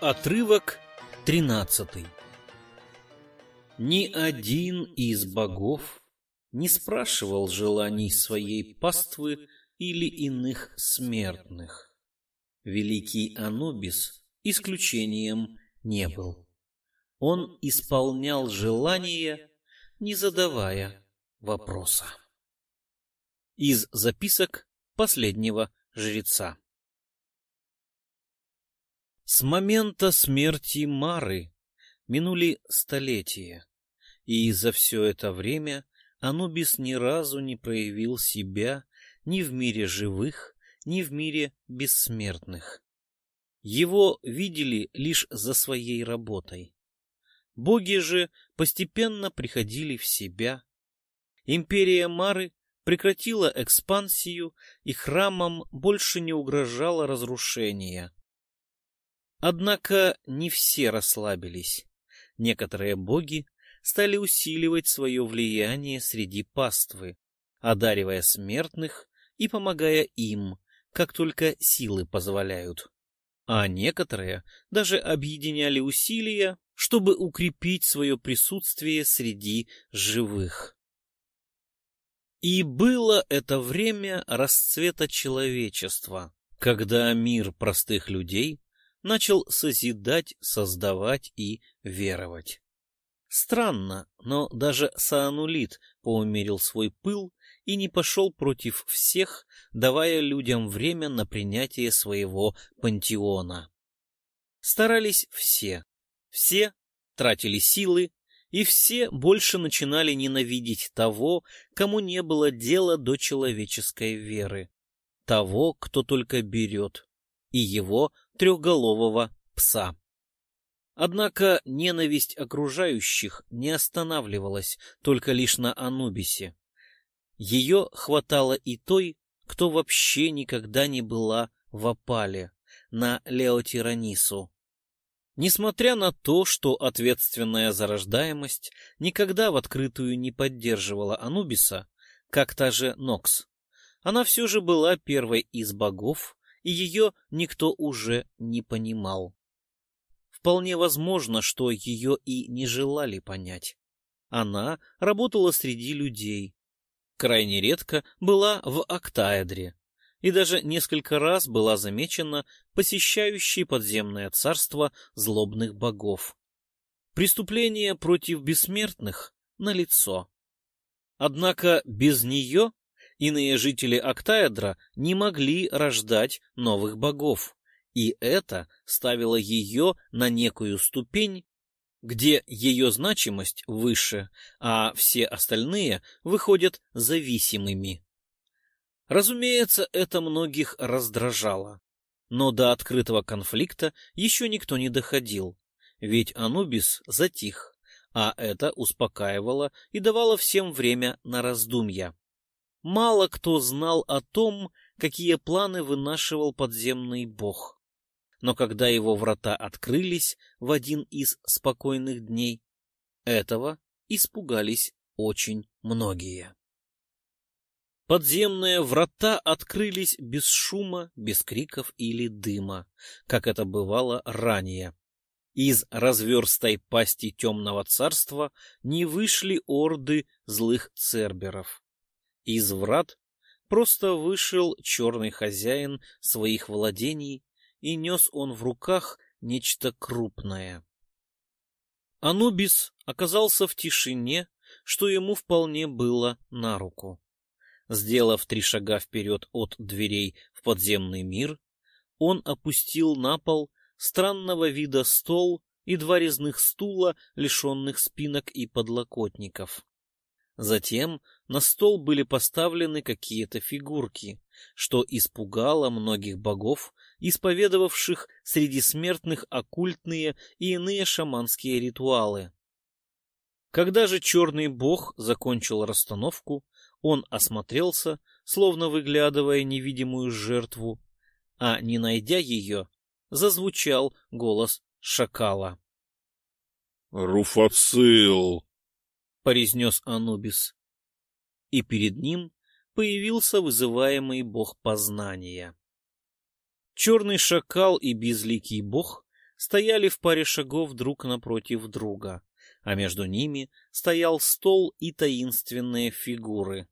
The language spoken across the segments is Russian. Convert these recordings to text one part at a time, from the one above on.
Отрывок тринадцатый Ни один из богов не спрашивал желаний своей паствы или иных смертных. Великий Анубис исключением не был. Он исполнял желания, не задавая вопроса. Из записок последнего жреца. С момента смерти Мары минули столетия, и за все это время Анубис ни разу не проявил себя ни в мире живых, ни в мире бессмертных. Его видели лишь за своей работой. Боги же постепенно приходили в себя. Империя Мары прекратила экспансию, и храмам больше не угрожало разрушение. Однако не все расслабились. Некоторые боги стали усиливать свое влияние среди паствы, одаривая смертных и помогая им, как только силы позволяют. А некоторые даже объединяли усилия, чтобы укрепить свое присутствие среди живых. И было это время расцвета человечества, когда мир простых людей начал созидать, создавать и веровать. Странно, но даже Саанулит поумерил свой пыл и не пошел против всех, давая людям время на принятие своего пантеона. Старались все. Все тратили силы, и все больше начинали ненавидеть того, кому не было дела до человеческой веры, того, кто только берет, и его трехголового пса. Однако ненависть окружающих не останавливалась только лишь на Анубисе. Ее хватало и той, кто вообще никогда не была в опале, на Леотиранису. Несмотря на то, что ответственная за рождаемость никогда в открытую не поддерживала Анубиса, как та же Нокс, она все же была первой из богов, и ее никто уже не понимал. Вполне возможно, что ее и не желали понять. Она работала среди людей. Крайне редко была в Октаэдре, и даже несколько раз была замечена посещающей подземное царство злобных богов. Преступление против бессмертных налицо. Однако без нее иные жители Октаэдра не могли рождать новых богов, и это ставило ее на некую ступень, где ее значимость выше, а все остальные выходят зависимыми. Разумеется, это многих раздражало. Но до открытого конфликта еще никто не доходил, ведь Анубис затих, а это успокаивало и давало всем время на раздумья. Мало кто знал о том, какие планы вынашивал подземный бог. Но когда его врата открылись в один из спокойных дней, этого испугались очень многие. Подземные врата открылись без шума, без криков или дыма, как это бывало ранее. Из разверстой пасти темного царства не вышли орды злых церберов. Из врат просто вышел черный хозяин своих владений, и нес он в руках нечто крупное. Анубис оказался в тишине, что ему вполне было на руку. Сделав три шага вперед от дверей в подземный мир, он опустил на пол странного вида стол и два резных стула, лишенных спинок и подлокотников. Затем на стол были поставлены какие-то фигурки, что испугало многих богов, исповедовавших среди смертных оккультные и иные шаманские ритуалы. Когда же черный бог закончил расстановку, он осмотрелся, словно выглядывая невидимую жертву, а, не найдя ее, зазвучал голос шакала. «Руфацил!» — произнес Анубис. И перед ним появился вызываемый бог познания. Черный шакал и безликий бог стояли в паре шагов друг напротив друга, а между ними стоял стол и таинственные фигуры.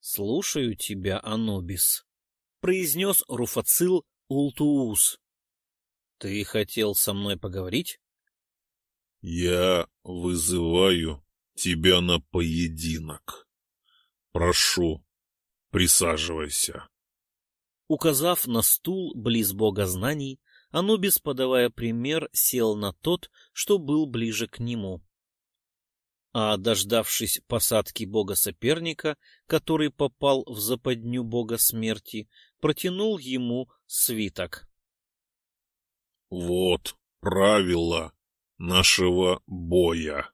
«Слушаю тебя, Анубис», — произнес Руфацил Ултуус. «Ты хотел со мной поговорить?» «Я вызываю тебя на поединок. Прошу, присаживайся». Указав на стул близ бога знаний, Анубис, подавая пример, сел на тот, что был ближе к нему. А, дождавшись посадки бога-соперника, который попал в западню бога смерти, протянул ему свиток. — Вот правила нашего боя.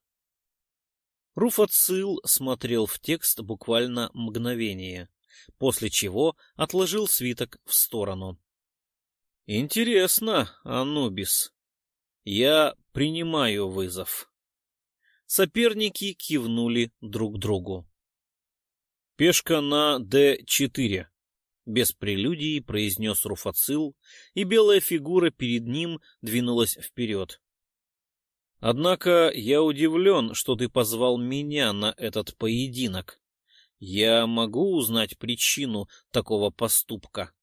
Руфацил смотрел в текст буквально мгновение, после чего отложил свиток в сторону. — Интересно, Анубис. Я принимаю вызов. Соперники кивнули друг другу. Пешка на d4. Без прелюдии произнес Руфацил, и белая фигура перед ним двинулась вперед. Однако я удивлен, что ты позвал меня на этот поединок. Я могу узнать причину такого поступка? —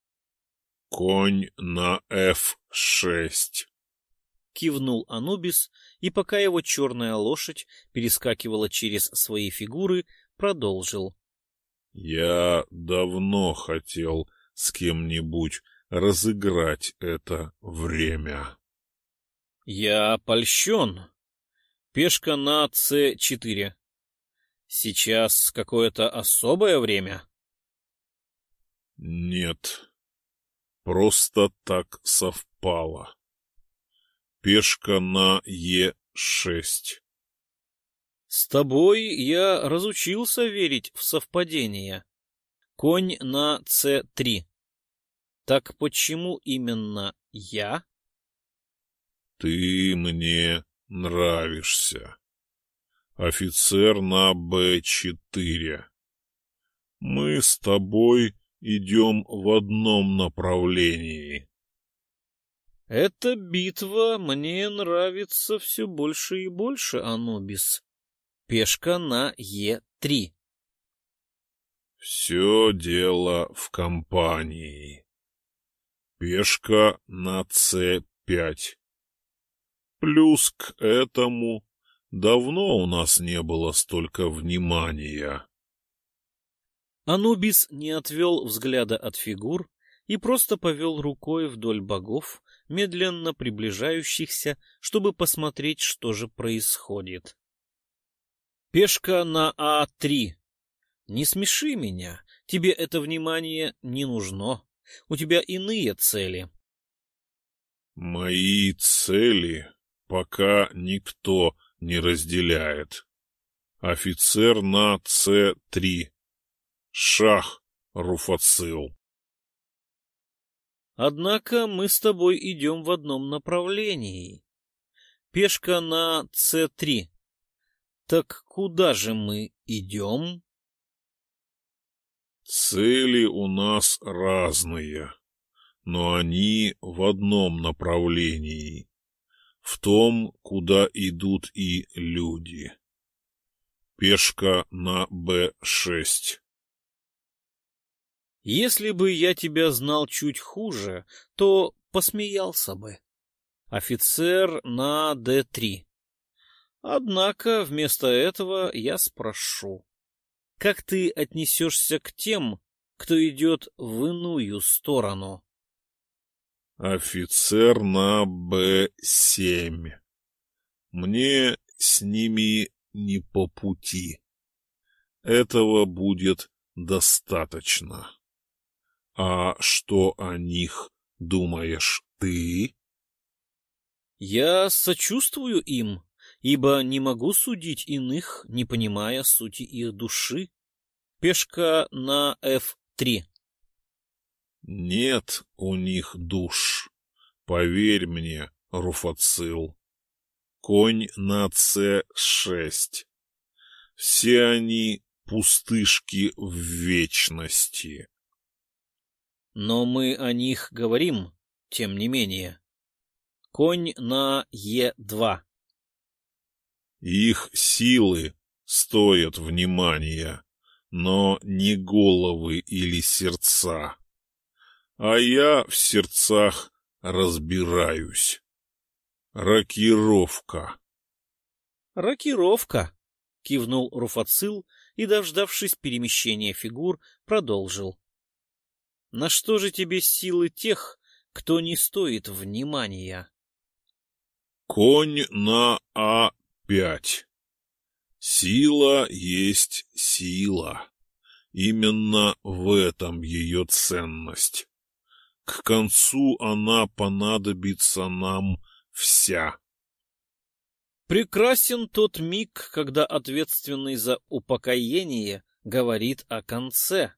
Конь на f6. Кивнул Анубис, и пока его черная лошадь перескакивала через свои фигуры, продолжил. — Я давно хотел с кем-нибудь разыграть это время. — Я польщен. Пешка на c4. Сейчас какое-то особое время? — Нет, просто так совпало. Пешка на Е6. С тобой я разучился верить в совпадения. Конь на С3. Так почему именно я? Ты мне нравишься. Офицер на Б4. Мы с тобой идем в одном направлении. Эта битва мне нравится все больше и больше, Анубис. Пешка на Е3. Все дело в компании. Пешка на С5. Плюс к этому давно у нас не было столько внимания. Анубис не отвел взгляда от фигур и просто повел рукой вдоль богов, медленно приближающихся, чтобы посмотреть, что же происходит. Пешка на А3. Не смеши меня. Тебе это внимание не нужно. У тебя иные цели. Мои цели пока никто не разделяет. Офицер на С3. Шах Руфацил. Однако мы с тобой идем в одном направлении. Пешка на С3. Так куда же мы идем? Цели у нас разные, но они в одном направлении, в том, куда идут и люди. Пешка на Б6. Если бы я тебя знал чуть хуже, то посмеялся бы. Офицер на Д3. Однако вместо этого я спрошу, как ты отнесешься к тем, кто идет в иную сторону? Офицер на Б7. Мне с ними не по пути. Этого будет достаточно. А что о них думаешь ты? Я сочувствую им, ибо не могу судить иных, не понимая сути их души. Пешка на F3. Нет у них душ, поверь мне, Руфацил. Конь на С6. Все они пустышки в вечности. Но мы о них говорим, тем не менее. Конь на Е2. Их силы стоят внимания, но не головы или сердца. А я в сердцах разбираюсь. Рокировка. Рокировка, кивнул Руфацил и, дождавшись перемещения фигур, продолжил. На что же тебе силы тех, кто не стоит внимания? Конь на А5. Сила есть сила. Именно в этом ее ценность. К концу она понадобится нам вся. Прекрасен тот миг, когда ответственный за упокоение говорит о конце.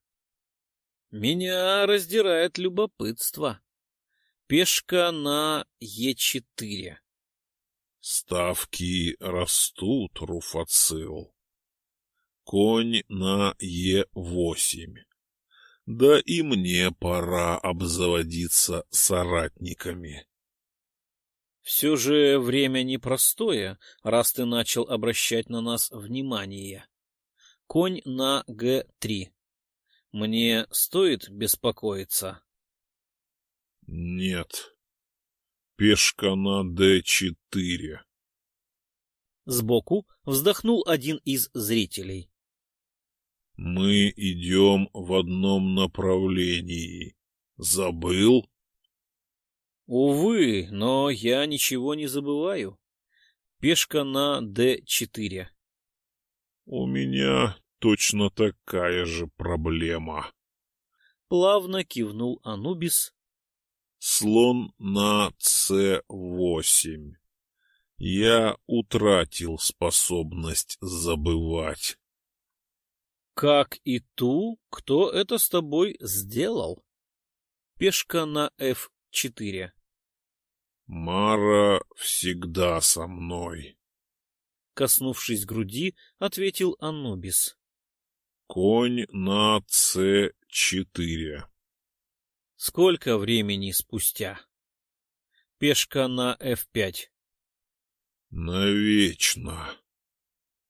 Меня раздирает любопытство. Пешка на Е4. Ставки растут, Руфацил. Конь на Е8. Да и мне пора обзаводиться соратниками. Все же время непростое, раз ты начал обращать на нас внимание. Конь на Г3. Мне стоит беспокоиться? Нет. Пешка на Д4. Сбоку вздохнул один из зрителей. Мы идем в одном направлении. Забыл? Увы, но я ничего не забываю. Пешка на Д4. У меня точно такая же проблема. Плавно кивнул Анубис. Слон на С8. Я утратил способность забывать. Как и ту, кто это с тобой сделал? Пешка на F4. Мара всегда со мной. Коснувшись груди, ответил Анубис. Конь на С4. Сколько времени спустя? Пешка на F5. Навечно.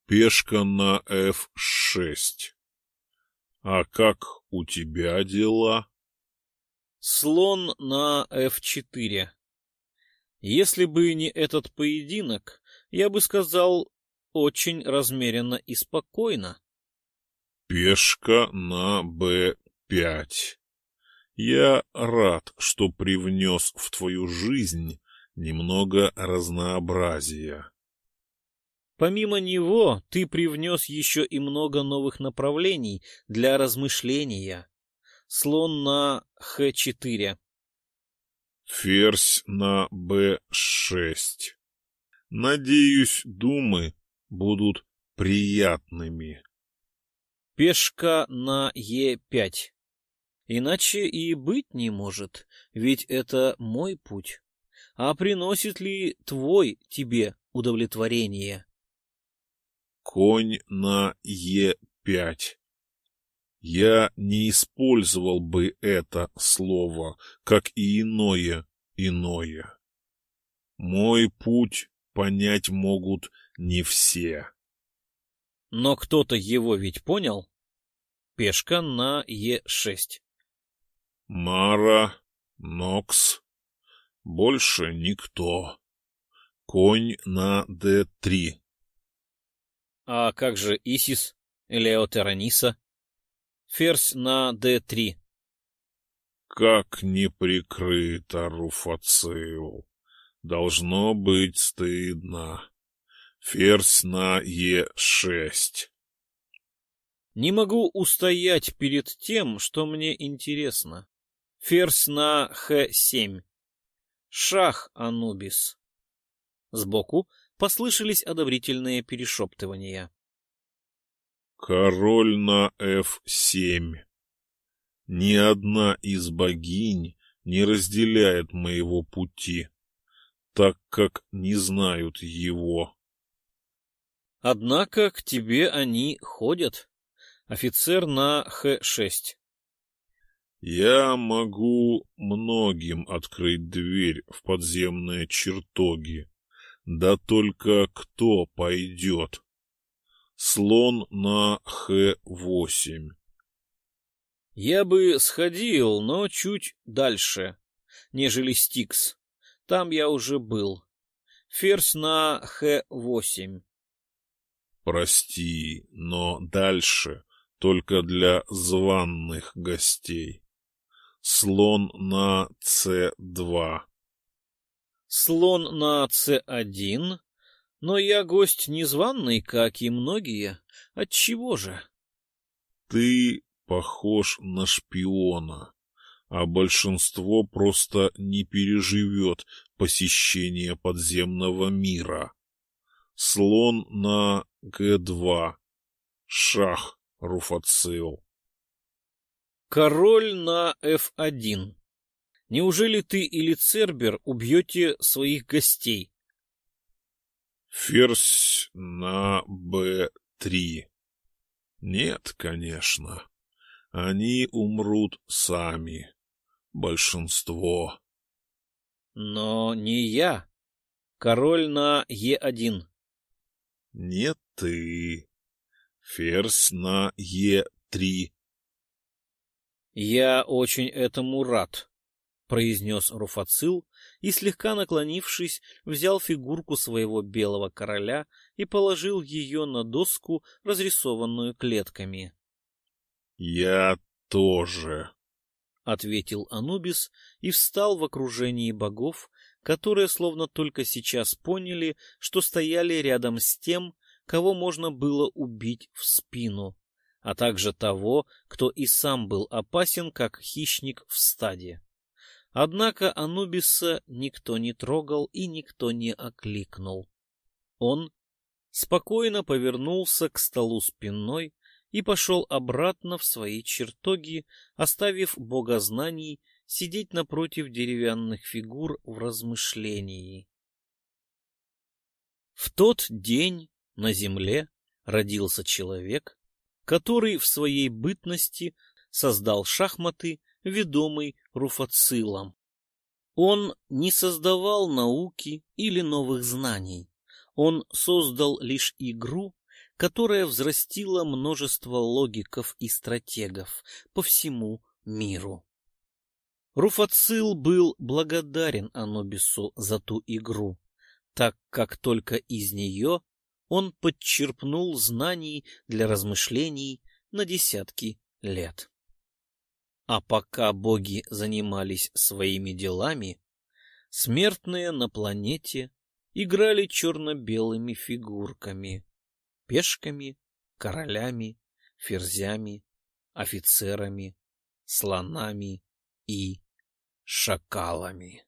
Пешка на F6. А как у тебя дела? Слон на F4. Если бы не этот поединок, я бы сказал, очень размеренно и спокойно. Пешка на Б5. Я рад, что привнес в твою жизнь немного разнообразия. Помимо него, ты привнес еще и много новых направлений для размышления. Слон на Х4. Ферзь на Б6. Надеюсь, думы будут приятными. Пешка на Е5. Иначе и быть не может, ведь это мой путь. А приносит ли твой тебе удовлетворение? Конь на Е5. Я не использовал бы это слово, как и иное иное. Мой путь понять могут не все. Но кто-то его ведь понял? Пешка на Е6. Мара, Нокс. Больше никто. Конь на Д3. А как же Исис, Элеотераниса? Ферзь на d3. Как не прикрыто, Руфацил. Должно быть стыдно. Ферзь на Е6. Не могу устоять перед тем, что мне интересно. Ферзь на Х7. Шах, Анубис. Сбоку послышались одобрительные перешептывания. Король на F7. Ни одна из богинь не разделяет моего пути, так как не знают его. Однако к тебе они ходят. Офицер на Х-6. Я могу многим открыть дверь в подземные чертоги. Да только кто пойдет? Слон на Х-8. Я бы сходил, но чуть дальше, нежели Стикс. Там я уже был. Ферзь на Х-8. Прости, но дальше только для званных гостей. Слон на С2. Слон на С1, но я гость незваный, как и многие. Отчего же? Ты похож на шпиона, а большинство просто не переживет посещение подземного мира. Слон на Г2. Шах Руфацил. Король на F1. Неужели ты или Цербер убьете своих гостей? Ферзь на Б3. Нет, конечно. Они умрут сами. Большинство. Но не я. Король на Е1. Не ты. Ферзь на Е3. Я очень этому рад, произнес Руфацил и, слегка наклонившись, взял фигурку своего белого короля и положил ее на доску, разрисованную клетками. — Я тоже, — ответил Анубис и встал в окружении богов, которые словно только сейчас поняли, что стояли рядом с тем, кого можно было убить в спину, а также того, кто и сам был опасен, как хищник в стаде. Однако Анубиса никто не трогал и никто не окликнул. Он спокойно повернулся к столу спиной и пошел обратно в свои чертоги, оставив богознаний сидеть напротив деревянных фигур в размышлении. В тот день на земле родился человек, который в своей бытности создал шахматы ведомый Руфацилом. Он не создавал науки или новых знаний. Он создал лишь игру, которая взрастила множество логиков и стратегов по всему миру. Руфацил был благодарен Анубису за ту игру, так как только из нее он подчерпнул знаний для размышлений на десятки лет. А пока боги занимались своими делами, смертные на планете играли черно-белыми фигурками, пешками, королями, ферзями, офицерами, слонами и шакалами.